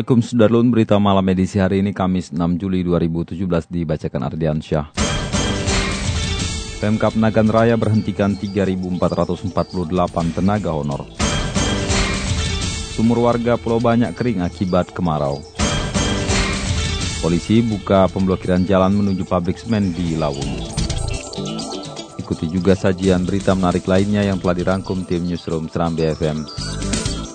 Assalamualaikum Sudarlun, berita malam edisi hari ini Kamis 6 Juli 2017 dibacakan Ardian Syah. Pemkap Nagan Raya berhentikan 3.448 tenaga honor. Sumur warga Pulau Banyak kering akibat kemarau. Polisi buka pemblokiran jalan menuju pabrik semen di Lawung. Ikuti juga sajian berita menarik lainnya yang telah dirangkum tim Newsroom Seram BFM.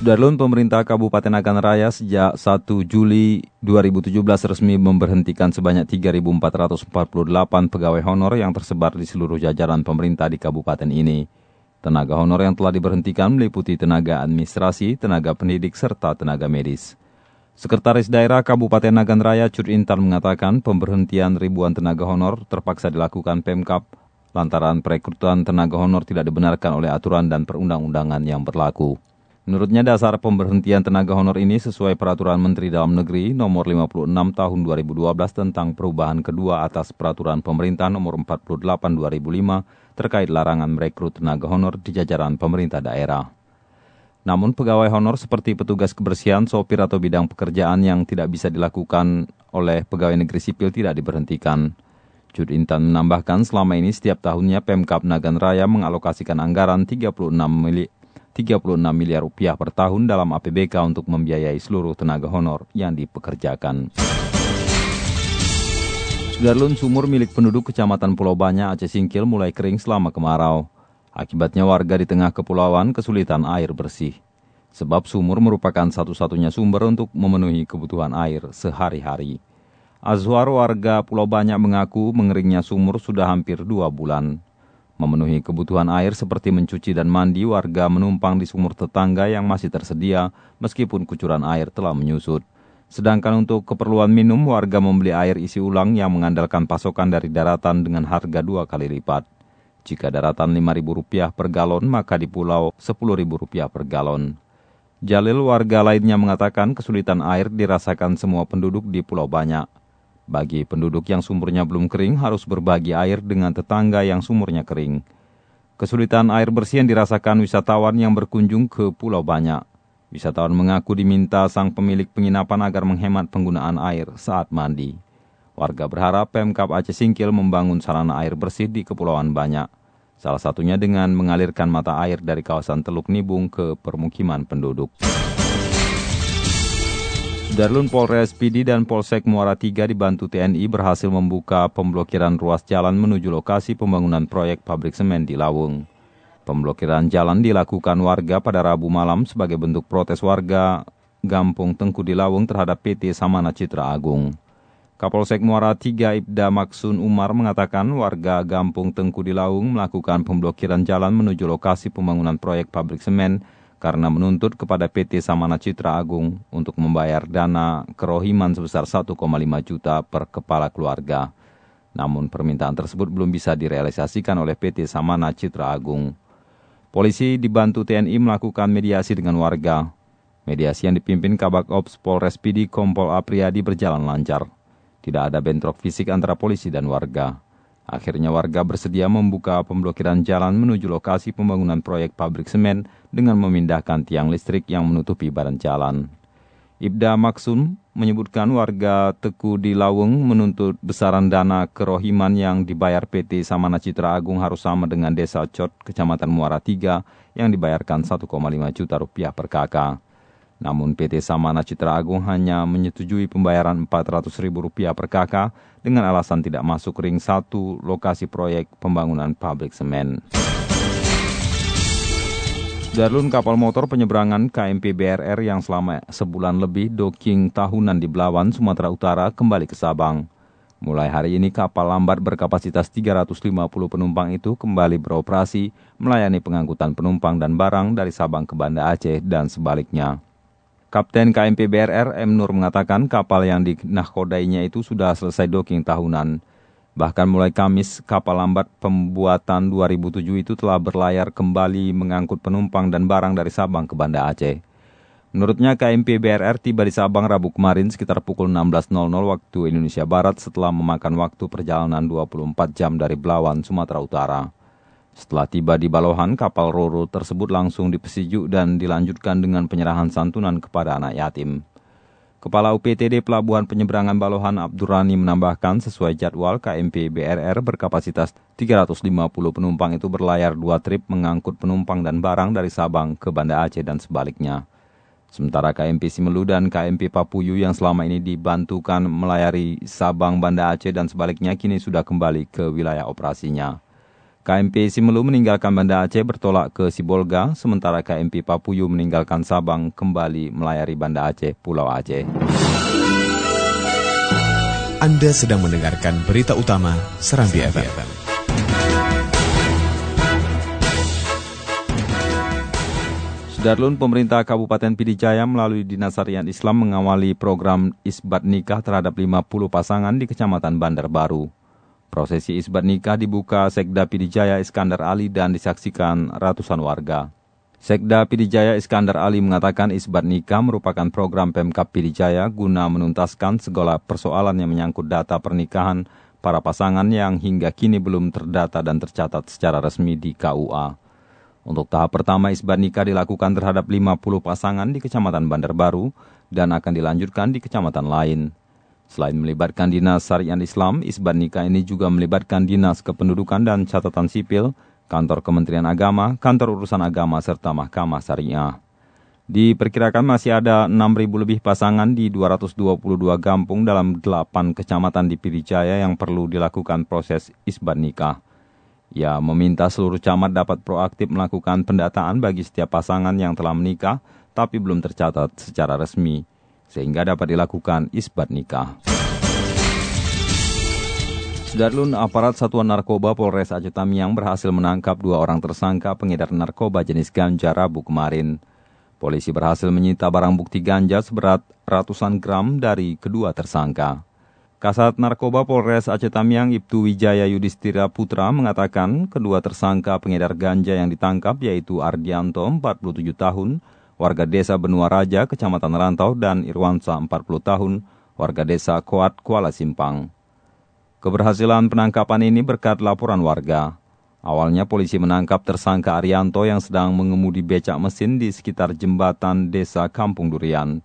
Sudarlun, pemerintah Kabupaten Nagan Raya sejak 1 Juli 2017 resmi memberhentikan sebanyak 3.448 pegawai honor yang tersebar di seluruh jajaran pemerintah di kabupaten ini. Tenaga honor yang telah diberhentikan meliputi tenaga administrasi, tenaga pendidik, serta tenaga medis. Sekretaris Daerah Kabupaten Nagan Raya Cud Intan mengatakan pemberhentian ribuan tenaga honor terpaksa dilakukan Pemkap lantaran perekrutan tenaga honor tidak dibenarkan oleh aturan dan perundang-undangan yang berlaku. Menurutnya dasar pemberhentian tenaga honor ini sesuai Peraturan Menteri Dalam Negeri Nomor 56 Tahun 2012 tentang perubahan kedua atas Peraturan Pemerintah Nomor 48 2005 terkait larangan merekrut tenaga honor di jajaran pemerintah daerah. Namun pegawai honor seperti petugas kebersihan, sopir atau bidang pekerjaan yang tidak bisa dilakukan oleh pegawai negeri sipil tidak diberhentikan. Jud Intan menambahkan selama ini setiap tahunnya Pemkap Nagan Raya mengalokasikan anggaran 36 miliar 36 miliar rupiah per tahun dalam APBK untuk membiayai seluruh tenaga honor yang dipekerjakan. Sudarlun sumur milik penduduk Kecamatan Pulau Banyak Aceh Singkil mulai kering selama kemarau. Akibatnya warga di tengah kepulauan kesulitan air bersih. Sebab sumur merupakan satu-satunya sumber untuk memenuhi kebutuhan air sehari-hari. Azwar warga Pulau Banyak mengaku mengeringnya sumur sudah hampir dua bulan. Memenuhi kebutuhan air seperti mencuci dan mandi, warga menumpang di sumur tetangga yang masih tersedia meskipun kucuran air telah menyusut. Sedangkan untuk keperluan minum, warga membeli air isi ulang yang mengandalkan pasokan dari daratan dengan harga dua kali lipat. Jika daratan Rp5.000 per galon, maka di pulau Rp10.000 per galon. Jalil warga lainnya mengatakan kesulitan air dirasakan semua penduduk di Pulau Banyak. Bagi penduduk yang sumurnya belum kering harus berbagi air dengan tetangga yang sumurnya kering. Kesulitan air bersih yang dirasakan wisatawan yang berkunjung ke Pulau Banyak. Wisatawan mengaku diminta sang pemilik penginapan agar menghemat penggunaan air saat mandi. Warga berharap Pemkap Aceh Singkil membangun sarana air bersih di Kepulauan Banyak. Salah satunya dengan mengalirkan mata air dari kawasan Teluk Nibung ke permukiman penduduk. Darlun Polres PD dan Polsek Muara III dibantu TNI berhasil membuka pemblokiran ruas jalan menuju lokasi pembangunan proyek pabrik semen di Lawung. Pemblokiran jalan dilakukan warga pada Rabu malam sebagai bentuk protes warga Gampung Tengku di Lawung terhadap PT Samana Citra Agung. Kapolsek Muara III Ibda Maksun Umar mengatakan warga Gampung Tengku di Lawung melakukan pemblokiran jalan menuju lokasi pembangunan proyek pabrik semen karena menuntut kepada PT Samana Citra Agung untuk membayar dana kerohiman sebesar 1,5 juta per kepala keluarga. Namun permintaan tersebut belum bisa direalisasikan oleh PT Samana Citra Agung. Polisi dibantu TNI melakukan mediasi dengan warga. Mediasi yang dipimpin Kabak Ops Polres PD Kompol Apriyadi berjalan lancar. Tidak ada bentrok fisik antara polisi dan warga. Akhirnya warga bersedia membuka pemblokiran jalan menuju lokasi pembangunan proyek pabrik semen dengan memindahkan tiang listrik yang menutupi badan jalan. Ibda Maksum menyebutkan warga Teku di Lawung menuntut besaran dana kerohiman yang dibayar PT Samana Citra Agung harus sama dengan Desa Cot, Kecamatan Muara III yang dibayarkan 1,5 juta rupiah per kakak. Namun PT Samana Citra Agung hanya menyetujui pembayaran Rp400.000 per kakak dengan alasan tidak masuk ring 1 lokasi proyek pembangunan pabrik semen. Darlun kapal motor penyeberangan KMP BRR yang selama sebulan lebih docking tahunan di Belawan, Sumatera Utara kembali ke Sabang. Mulai hari ini kapal lambat berkapasitas 350 penumpang itu kembali beroperasi melayani pengangkutan penumpang dan barang dari Sabang ke Banda Aceh dan sebaliknya. Kapten KMP BRR M. Nur mengatakan kapal yang dinahkodainya itu sudah selesai docking tahunan. Bahkan mulai Kamis, kapal lambat pembuatan 2007 itu telah berlayar kembali mengangkut penumpang dan barang dari Sabang ke Banda Aceh. Menurutnya KMP BRR tiba di Sabang Rabu kemarin sekitar pukul 16.00 waktu Indonesia Barat setelah memakan waktu perjalanan 24 jam dari Belawan, Sumatera Utara. Setelah tiba di Balohan, kapal Roro tersebut langsung dipesijuk dan dilanjutkan dengan penyerahan santunan kepada anak yatim. Kepala UPTD Pelabuhan Penyeberangan Balohan Abdurrani menambahkan sesuai jadwal KMP BRR berkapasitas 350 penumpang itu berlayar dua trip mengangkut penumpang dan barang dari Sabang ke Banda Aceh dan sebaliknya. Sementara KMP Simelu dan KMP Papuyu yang selama ini dibantukan melayari Sabang, Banda Aceh dan sebaliknya kini sudah kembali ke wilayah operasinya. KMP Simelu meninggalkan Banda Aceh bertolak ke Sibolga, sementara KMP Papuyu meninggalkan Sabang kembali melayari Banda Aceh, Pulau Aceh. Anda sedang mendengarkan berita utama Serambi FM. Sudarlun, pemerintah Kabupaten Pidijaya melalui Dinas Syariat Islam mengawali program isbat nikah terhadap 50 pasangan di Kecamatan Bandar Baru. Prosesi isbat nikah dibuka Sekda Pidijaya Iskandar Ali dan disaksikan ratusan warga. Sekda Pidijaya Iskandar Ali mengatakan isbat nikah merupakan program Pemkap Pidijaya guna menuntaskan segala persoalan yang menyangkut data pernikahan para pasangan yang hingga kini belum terdata dan tercatat secara resmi di KUA. Untuk tahap pertama isbat nikah dilakukan terhadap 50 pasangan di Kecamatan Bandar Baru dan akan dilanjutkan di kecamatan lain. Selain melibatkan Dinas Syariat Islam, isbat nikah ini juga melibatkan Dinas Kependudukan dan Catatan Sipil, Kantor Kementerian Agama, Kantor Urusan Agama, serta Mahkamah Syariah. Diperkirakan masih ada 6.000 lebih pasangan di 222 kampung dalam 8 kecamatan di Pidijaya yang perlu dilakukan proses isbat nikah. Ia meminta seluruh camat dapat proaktif melakukan pendataan bagi setiap pasangan yang telah menikah tapi belum tercatat secara resmi sehingga dapat dilakukan isbat nikah. Sudarlun aparat Satuan Narkoba Polres Aceh Tamiang berhasil menangkap dua orang tersangka pengedar narkoba jenis ganja Rabu kemarin. Polisi berhasil menyita barang bukti ganja seberat ratusan gram dari kedua tersangka. Kasat Narkoba Polres Aceh Tamiang Ibtu Wijaya Yudhistira Putra mengatakan kedua tersangka pengedar ganja yang ditangkap yaitu Ardianto 47 tahun warga desa Benua Raja, Kecamatan Rantau, dan Irwansa, 40 tahun, warga desa Koat, Kuala Simpang. Keberhasilan penangkapan ini berkat laporan warga. Awalnya polisi menangkap tersangka Arianto yang sedang mengemudi becak mesin di sekitar jembatan desa Kampung Durian.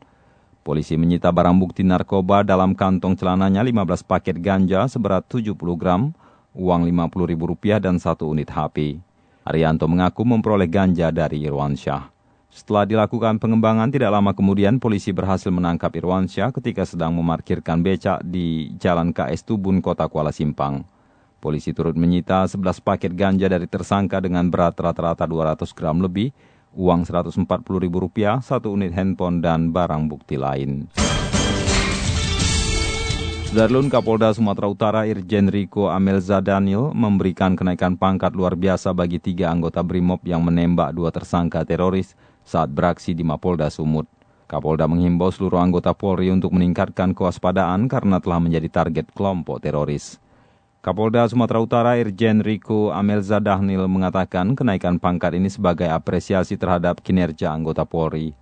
Polisi menyita barang bukti narkoba dalam kantong celananya 15 paket ganja seberat 70 gram, uang Rp50.000 dan satu unit HP. Arianto mengaku memperoleh ganja dari Irwansyah. Setelah dilakukan pengembangan, tidak lama kemudian polisi berhasil menangkap Irwansyah ketika sedang memarkirkan becak di Jalan KS Tubun, Kota Kuala Simpang. Polisi turut menyita 11 paket ganja dari tersangka dengan berat rata-rata 200 gram lebih, uang Rp140.000, satu unit handphone, dan barang bukti lain. Darlun Kapolda Sumatera Utara Irjen Riko Amelza Daniel memberikan kenaikan pangkat luar biasa bagi tiga anggota BRIMOB yang menembak dua tersangka teroris saat beraksi di Mapolda Sumut. Kapolda menghimbau seluruh anggota Polri untuk meningkatkan kewaspadaan karena telah menjadi target kelompok teroris. Kapolda Sumatera Utara Irjen Riko Amelza Dahnil mengatakan kenaikan pangkat ini sebagai apresiasi terhadap kinerja anggota Polri.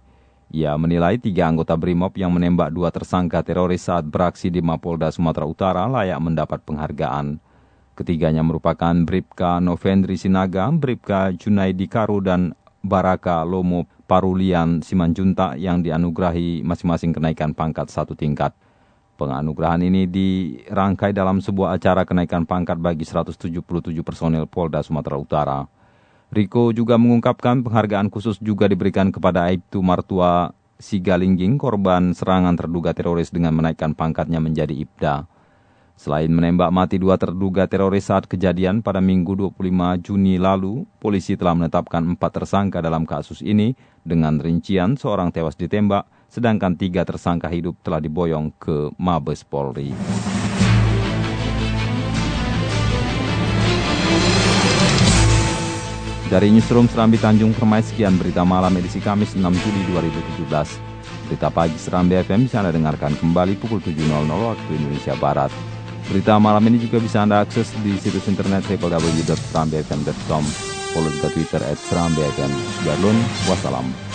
Ia menilai tiga anggota BRIMOB yang menembak dua tersangka teroris saat beraksi di Mapolda Sumatera Utara layak mendapat penghargaan. Ketiganya merupakan Bripka Novendri Sinaga, Bripka Junaidi Karu, dan Baraka Lomo Parulian Simanjunta yang dianugerahi masing-masing kenaikan pangkat satu tingkat. Penganugerahan ini dirangkai dalam sebuah acara kenaikan pangkat bagi 177 personil Polda Sumatera Utara. Riko juga mengungkapkan penghargaan khusus juga diberikan kepada Aibtu Martua Sigalingging, korban serangan terduga teroris dengan menaikkan pangkatnya menjadi Ibda. Selain menembak mati dua terduga teroris saat kejadian pada Minggu 25 Juni lalu, polisi telah menetapkan empat tersangka dalam kasus ini dengan rincian seorang tewas ditembak, sedangkan tiga tersangka hidup telah diboyong ke Mabes Polri. Dari Newsroom Serambi Tanjung Permai, sekian berita malam edisi Kamis 6 Juli 2017. Berita pagi Serambi FM bisa Anda dengarkan kembali pukul 7.00 waktu Indonesia Barat. Berita malam ini juga bisa Anda akses di situs internet www.serambifm.com. Follow juga Twitter at Serambi FM. Sudarlun, wassalam.